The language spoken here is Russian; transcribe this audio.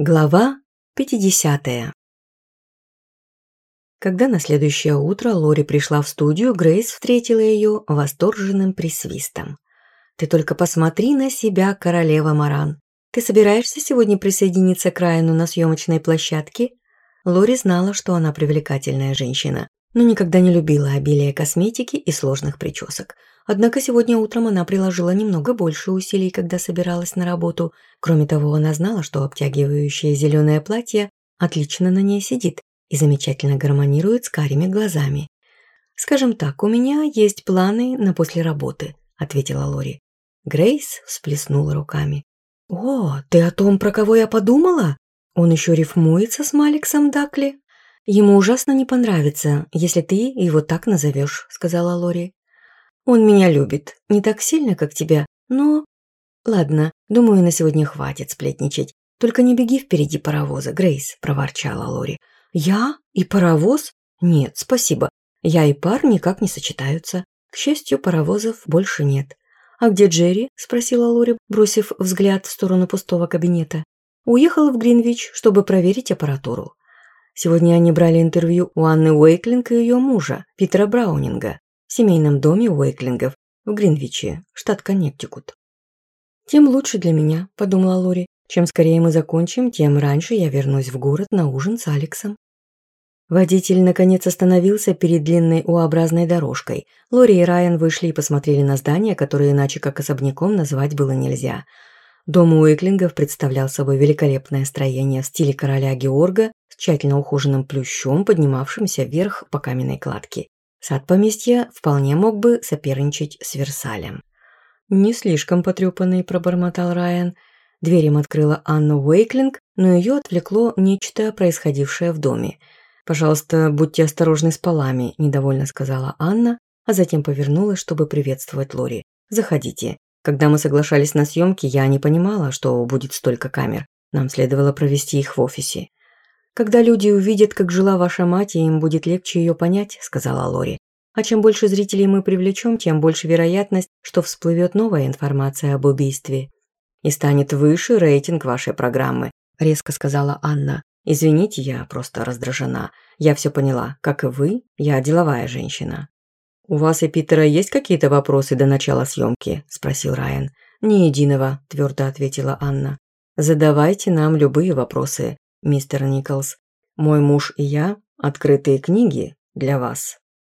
Глава 50 Когда на следующее утро Лори пришла в студию, Грейс встретила ее восторженным присвистом. «Ты только посмотри на себя, королева Маран. Ты собираешься сегодня присоединиться к Райану на съемочной площадке?» Лори знала, что она привлекательная женщина. но никогда не любила обилие косметики и сложных причесок – Однако сегодня утром она приложила немного больше усилий, когда собиралась на работу. Кроме того, она знала, что обтягивающее зеленое платье отлично на ней сидит и замечательно гармонирует с карими глазами. «Скажем так, у меня есть планы на после работы», – ответила Лори. Грейс всплеснула руками. «О, ты о том, про кого я подумала? Он ему ужасно не понравится, если ты его так назовешь», – сказала Лори. «Он меня любит. Не так сильно, как тебя, но...» «Ладно, думаю, на сегодня хватит сплетничать. Только не беги впереди паровоза, Грейс», – проворчала Лори. «Я и паровоз? Нет, спасибо. Я и пар никак не сочетаются. К счастью, паровозов больше нет». «А где Джерри?» – спросила Лори, бросив взгляд в сторону пустого кабинета. «Уехал в Гринвич, чтобы проверить аппаратуру. Сегодня они брали интервью у Анны Уэйклинг и ее мужа, Питера Браунинга, в семейном доме Уэйклингов в Гринвиче, штат Коннектикут. «Тем лучше для меня», – подумала Лори. «Чем скорее мы закончим, тем раньше я вернусь в город на ужин с Алексом». Водитель, наконец, остановился перед длинной U-образной дорожкой. Лори и Райан вышли и посмотрели на здание, которое иначе как особняком назвать было нельзя. Дом Уиклингов представлял собой великолепное строение в стиле короля Георга тщательно ухоженным плющом, поднимавшимся вверх по каменной кладке. Сад поместья вполне мог бы соперничать с Версалем. «Не слишком потрепанный», – пробормотал Райан. Дверь им открыла Анна Уэйклинг, но ее отвлекло нечто, происходившее в доме. «Пожалуйста, будьте осторожны с полами», – недовольно сказала Анна, а затем повернулась, чтобы приветствовать Лори. «Заходите. Когда мы соглашались на съемки, я не понимала, что будет столько камер. Нам следовало провести их в офисе». Когда люди увидят, как жила ваша мать, им будет легче ее понять», – сказала Лори. «А чем больше зрителей мы привлечем, тем больше вероятность, что всплывет новая информация об убийстве. И станет выше рейтинг вашей программы», – резко сказала Анна. «Извините, я просто раздражена. Я все поняла. Как и вы, я деловая женщина». «У вас и Питера есть какие-то вопросы до начала съемки?» – спросил Райан. «Ни единого», – твердо ответила Анна. «Задавайте нам любые вопросы. мистер Николс. Мой муж и я – открытые книги для вас.